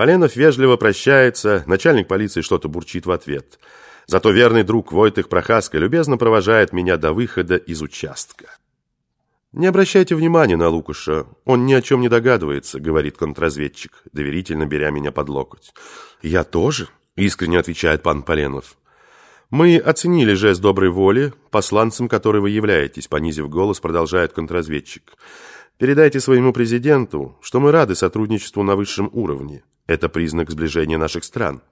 Поленов вежливо прощается, начальник полиции что-то бурчит в ответ. Зато верный друг Войтых Прохаска любезно провожает меня до выхода из участка. «Не обращайте внимания на Лукаша, он ни о чем не догадывается», — говорит контрразведчик, доверительно беря меня под локоть. «Я тоже», — искренне отвечает пан Поленов. «Мы оценили жест доброй воли, посланцем которой вы являетесь», — понизив голос, продолжает контрразведчик. «Передайте своему президенту, что мы рады сотрудничеству на высшем уровне. Это признак сближения наших стран.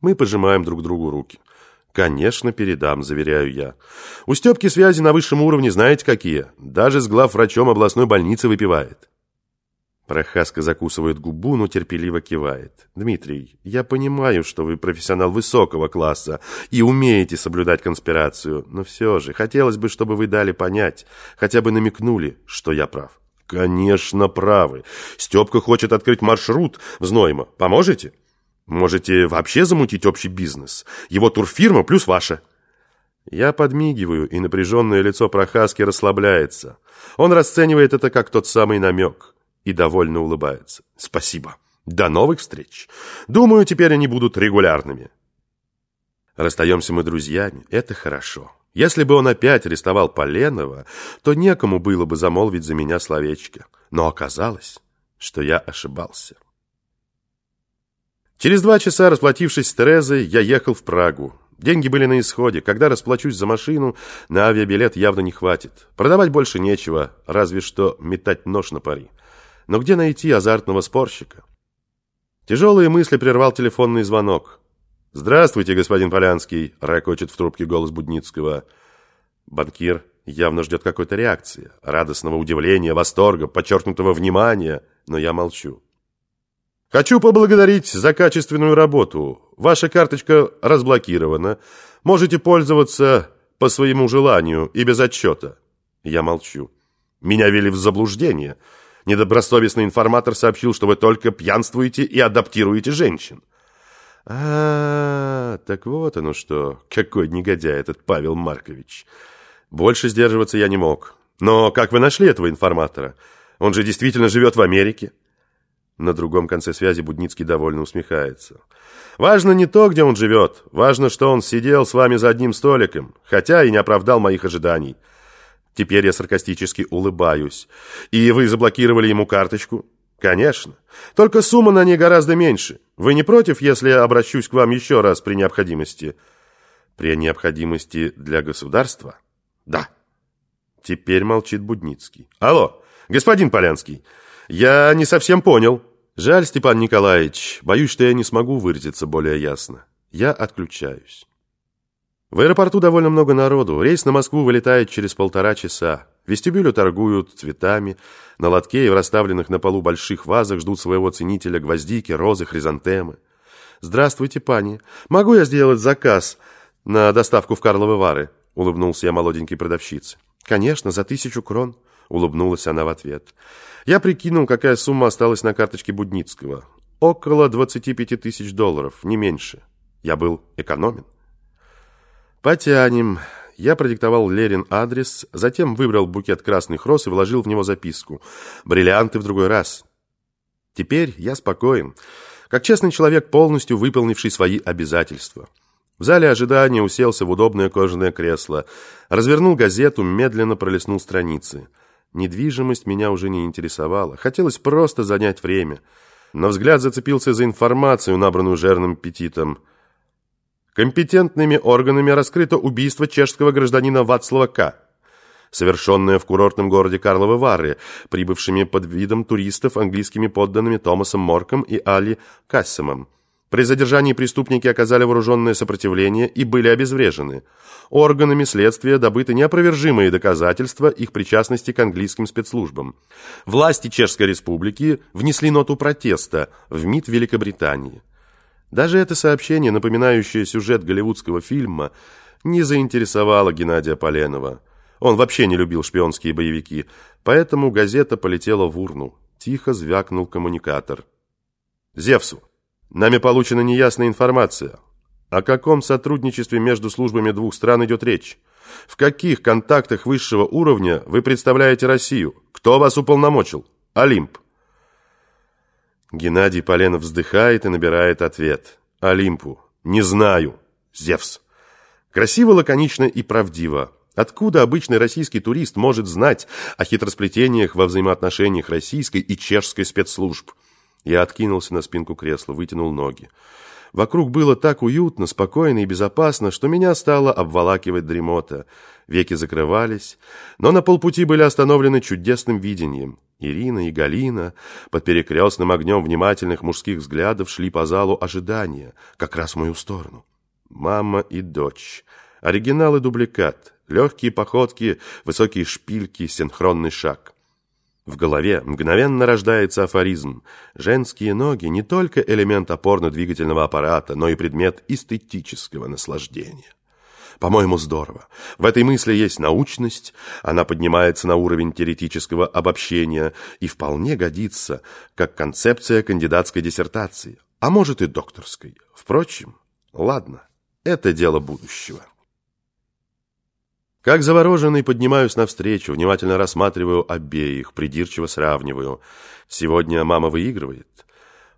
Мы пожимаем друг другу руки». «Конечно, передам», – заверяю я. «У Степки связи на высшем уровне знаете какие? Даже с главврачом областной больницы выпивает». Прохаска закусывает губу, но терпеливо кивает. «Дмитрий, я понимаю, что вы профессионал высокого класса и умеете соблюдать конспирацию, но все же хотелось бы, чтобы вы дали понять, хотя бы намекнули, что я прав». «Конечно, правы. Степка хочет открыть маршрут в Зноймо. Поможете?» Можете вообще замутить общий бизнес. Его турфирма плюс ваша. Я подмигиваю, и напряженное лицо Прохаски расслабляется. Он расценивает это как тот самый намек и довольно улыбается. Спасибо. До новых встреч. Думаю, теперь они будут регулярными. Расстаемся мы друзьями. Это хорошо. Если бы он опять арестовал Поленова, то некому было бы замолвить за меня словечко. Но оказалось, что я ошибался. Через два часа, расплатившись с Терезой, я ехал в Прагу. Деньги были на исходе. Когда расплачусь за машину, на авиабилет явно не хватит. Продавать больше нечего, разве что метать нож на пари. Но где найти азартного спорщика? Тяжелые мысли прервал телефонный звонок. «Здравствуйте, господин Полянский», — ракочет в трубке голос Будницкого. Банкир явно ждет какой-то реакции, радостного удивления, восторга, подчеркнутого внимания, но я молчу. Хочу поблагодарить за качественную работу. Ваша карточка разблокирована. Можете пользоваться по своему желанию и без отчета. Я молчу. Меня вели в заблуждение. Недобросовестный информатор сообщил, что вы только пьянствуете и адаптируете женщин. А, так вот оно что. Какой негодяй этот Павел Маркович. Больше сдерживаться я не мог. Но как вы нашли этого информатора? Он же действительно живет в Америке. На другом конце связи Будницкий довольно усмехается. «Важно не то, где он живет. Важно, что он сидел с вами за одним столиком, хотя и не оправдал моих ожиданий. Теперь я саркастически улыбаюсь. И вы заблокировали ему карточку?» «Конечно. Только сумма на ней гораздо меньше. Вы не против, если я обращусь к вам еще раз при необходимости?» «При необходимости для государства?» «Да». Теперь молчит Будницкий. «Алло, господин Полянский, я не совсем понял». Жаль, Степан Николаевич, боюсь, что я не смогу выразиться более ясно. Я отключаюсь. В аэропорту довольно много народу. Рейс на Москву вылетает через полтора часа. Вестибюле торгуют цветами. На лотке и в расставленных на полу больших вазах ждут своего ценителя гвоздики, розы, хризантемы. «Здравствуйте, пани. Могу я сделать заказ на доставку в Карловы Вары?» Улыбнулся я молоденькой продавщице. «Конечно, за тысячу крон», — улыбнулась она в ответ. Я прикинул, какая сумма осталась на карточке Будницкого. Около 25 тысяч долларов, не меньше. Я был экономен. Потянем. Я продиктовал Лерин адрес, затем выбрал букет красных роз и вложил в него записку. Бриллианты в другой раз. Теперь я спокоен, как честный человек, полностью выполнивший свои обязательства. В зале ожидания уселся в удобное кожаное кресло, развернул газету, медленно пролистнул страницы – Недвижимость меня уже не интересовала. Хотелось просто занять время. Но взгляд зацепился за информацию, набранную жирным петитом. Компетентными органами раскрыто убийство чешского гражданина Вацлава К., совершенное в курортном городе Карловы Вары, прибывшими под видом туристов английскими подданными Томасом Морком и Али Кассемом. При задержании преступники оказали вооруженное сопротивление и были обезврежены. Органами следствия добыты неопровержимые доказательства их причастности к английским спецслужбам. Власти Чешской Республики внесли ноту протеста в МИД Великобритании. Даже это сообщение, напоминающее сюжет голливудского фильма, не заинтересовало Геннадия Поленова. Он вообще не любил шпионские боевики, поэтому газета полетела в урну. Тихо звякнул коммуникатор. «Зевсу, Нами получена неясная информация. О каком сотрудничестве между службами двух стран идет речь? В каких контактах высшего уровня вы представляете Россию? Кто вас уполномочил? Олимп. Геннадий Поленов вздыхает и набирает ответ. Олимпу. Не знаю. Зевс. Красиво, лаконично и правдиво. Откуда обычный российский турист может знать о хитросплетениях во взаимоотношениях российской и чешской спецслужб? Я откинулся на спинку кресла, вытянул ноги. Вокруг было так уютно, спокойно и безопасно, что меня стало обволакивать дремота. Веки закрывались, но на полпути были остановлены чудесным видением. Ирина и Галина под перекрестным огнем внимательных мужских взглядов шли по залу ожидания, как раз в мою сторону. Мама и дочь. Оригинал и дубликат. Легкие походки, высокие шпильки, синхронный шаг. В голове мгновенно рождается афоризм. Женские ноги не только элемент опорно-двигательного аппарата, но и предмет эстетического наслаждения. По-моему, здорово. В этой мысли есть научность, она поднимается на уровень теоретического обобщения и вполне годится как концепция кандидатской диссертации, а может и докторской. Впрочем, ладно, это дело будущего. Как завороженный поднимаюсь навстречу, внимательно рассматриваю обеих, придирчиво сравниваю. Сегодня мама выигрывает.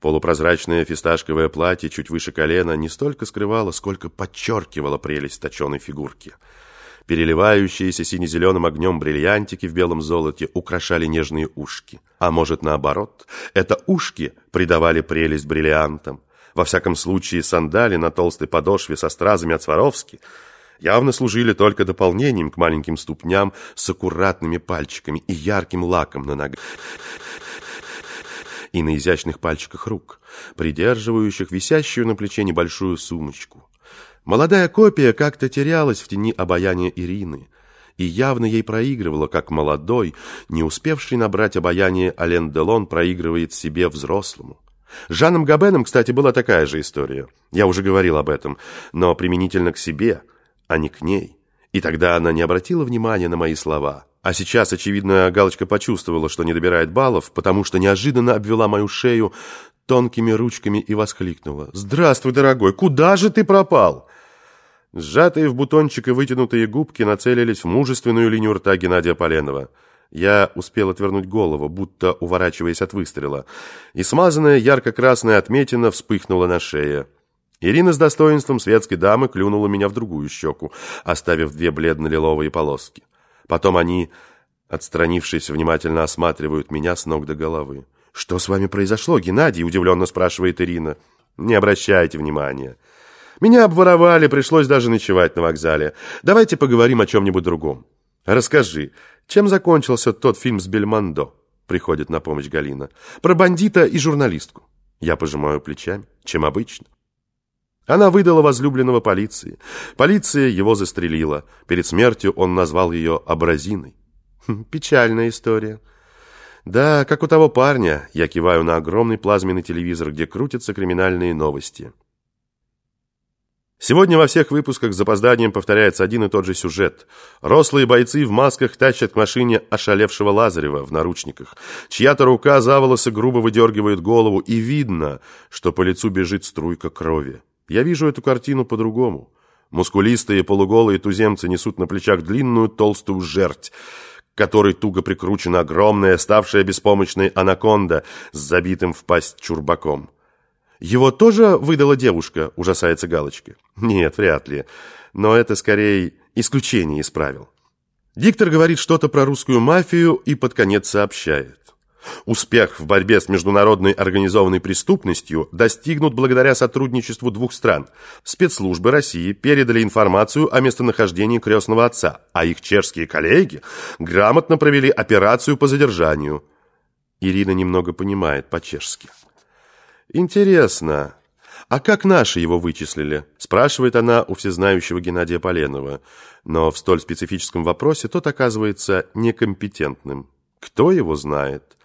Полупрозрачное фисташковое платье чуть выше колена не столько скрывало, сколько подчеркивало прелесть точеной фигурки. Переливающиеся сине-зеленым огнем бриллиантики в белом золоте украшали нежные ушки. А может, наоборот, это ушки придавали прелесть бриллиантам. Во всяком случае, сандали на толстой подошве со стразами от Сваровски явно служили только дополнением к маленьким ступням с аккуратными пальчиками и ярким лаком на ногах и на изящных пальчиках рук, придерживающих висящую на плече небольшую сумочку. Молодая копия как-то терялась в тени обаяния Ирины и явно ей проигрывала, как молодой, не успевший набрать обаяние Ален Делон проигрывает себе взрослому. С Жаном Габеном, кстати, была такая же история. Я уже говорил об этом, но применительно к себе, а не к ней. И тогда она не обратила внимания на мои слова. А сейчас, очевидно, Галочка почувствовала, что не добирает баллов, потому что неожиданно обвела мою шею тонкими ручками и воскликнула. «Здравствуй, дорогой! Куда же ты пропал?» Сжатые в бутончик и вытянутые губки нацелились в мужественную линию рта Геннадия Поленова. Я успел отвернуть голову, будто уворачиваясь от выстрела, и смазанная ярко-красная отметина вспыхнула на шее. Ирина с достоинством светской дамы клюнула меня в другую щеку, оставив две бледно-лиловые полоски. Потом они, отстранившись, внимательно осматривают меня с ног до головы. «Что с вами произошло, Геннадий?» – удивленно спрашивает Ирина. «Не обращайте внимания. Меня обворовали, пришлось даже ночевать на вокзале. Давайте поговорим о чем-нибудь другом. Расскажи, чем закончился тот фильм с Бельмондо?» Приходит на помощь Галина. «Про бандита и журналистку». Я пожимаю плечами, чем обычно. Она выдала возлюбленного полиции. Полиция его застрелила. Перед смертью он назвал ее абразиной. Хм, печальная история. Да, как у того парня, я киваю на огромный плазменный телевизор, где крутятся криминальные новости. Сегодня во всех выпусках с запозданием повторяется один и тот же сюжет. Рослые бойцы в масках тащат к машине ошалевшего Лазарева в наручниках. Чья-то рука за волосы грубо выдергивает голову, и видно, что по лицу бежит струйка крови. Я вижу эту картину по-другому. Мускулистые полуголые туземцы несут на плечах длинную толстую жерть, к которой туго прикручена огромная, ставшая беспомощной анаконда с забитым в пасть чурбаком. «Его тоже выдала девушка?» – ужасается Галочка. «Нет, вряд ли. Но это скорее исключение из правил». Диктор говорит что-то про русскую мафию и под конец сообщает. Успех в борьбе с международной организованной преступностью достигнут благодаря сотрудничеству двух стран. Спецслужбы России передали информацию о местонахождении крестного отца, а их чешские коллеги грамотно провели операцию по задержанию. Ирина немного понимает по-чешски. «Интересно, а как наши его вычислили?» спрашивает она у всезнающего Геннадия Поленова. Но в столь специфическом вопросе тот оказывается некомпетентным. Кто его знает?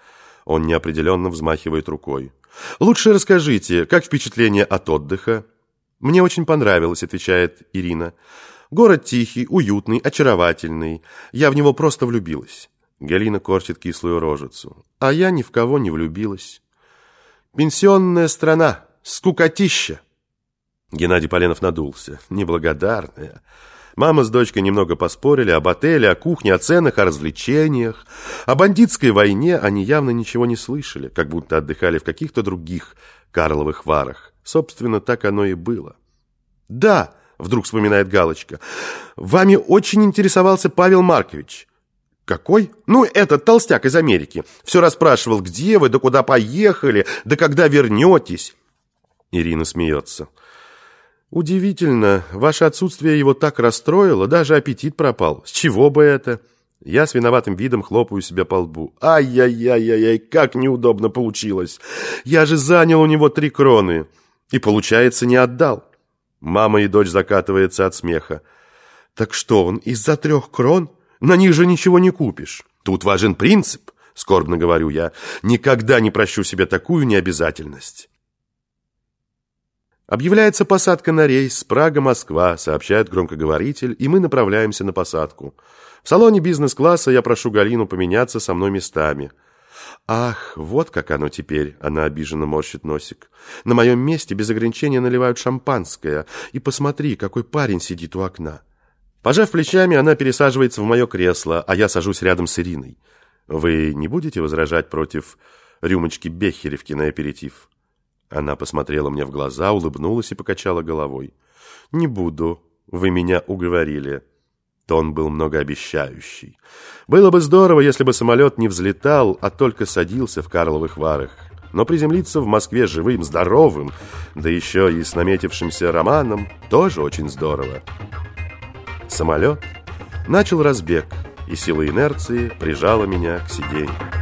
Он неопределенно взмахивает рукой. «Лучше расскажите, как впечатление от отдыха?» «Мне очень понравилось», — отвечает Ирина. «Город тихий, уютный, очаровательный. Я в него просто влюбилась». Галина корчит кислую рожицу. «А я ни в кого не влюбилась». «Пенсионная страна, скукотища!» Геннадий Поленов надулся. «Неблагодарная. Мама с дочкой немного поспорили об отеле, о кухне, о ценах, о развлечениях. О бандитской войне они явно ничего не слышали, как будто отдыхали в каких-то других Карловых Варах. Собственно, так оно и было. «Да», — вдруг вспоминает Галочка, — «вами очень интересовался Павел Маркович». «Какой?» «Ну, этот толстяк из Америки. Все расспрашивал, где вы, да куда поехали, да когда вернетесь». Ирина смеется. Удивительно, ваше отсутствие его так расстроило, даже аппетит пропал. С чего бы это? Я с виноватым видом хлопаю себя по лбу. Ай-яй-яй-яй, как неудобно получилось. Я же занял у него три кроны. И, получается, не отдал. Мама и дочь закатывается от смеха. Так что он, из-за трех крон? На них же ничего не купишь. Тут важен принцип, скорбно говорю я. Никогда не прощу себе такую необязательность. Объявляется посадка на рейс Прага-Москва, сообщает громкоговоритель, и мы направляемся на посадку. В салоне бизнес-класса я прошу Галину поменяться со мной местами. Ах, вот как оно теперь, она обиженно морщит носик. На моем месте без ограничения наливают шампанское. И посмотри, какой парень сидит у окна. Пожав плечами, она пересаживается в мое кресло, а я сажусь рядом с Ириной. Вы не будете возражать против рюмочки Бехеревки на аперитив? Она посмотрела мне в глаза, улыбнулась и покачала головой. «Не буду. Вы меня уговорили». Тон был многообещающий. Было бы здорово, если бы самолет не взлетал, а только садился в Карловых Варах. Но приземлиться в Москве живым, здоровым, да еще и с наметившимся романом, тоже очень здорово. Самолет начал разбег, и сила инерции прижала меня к сиденью.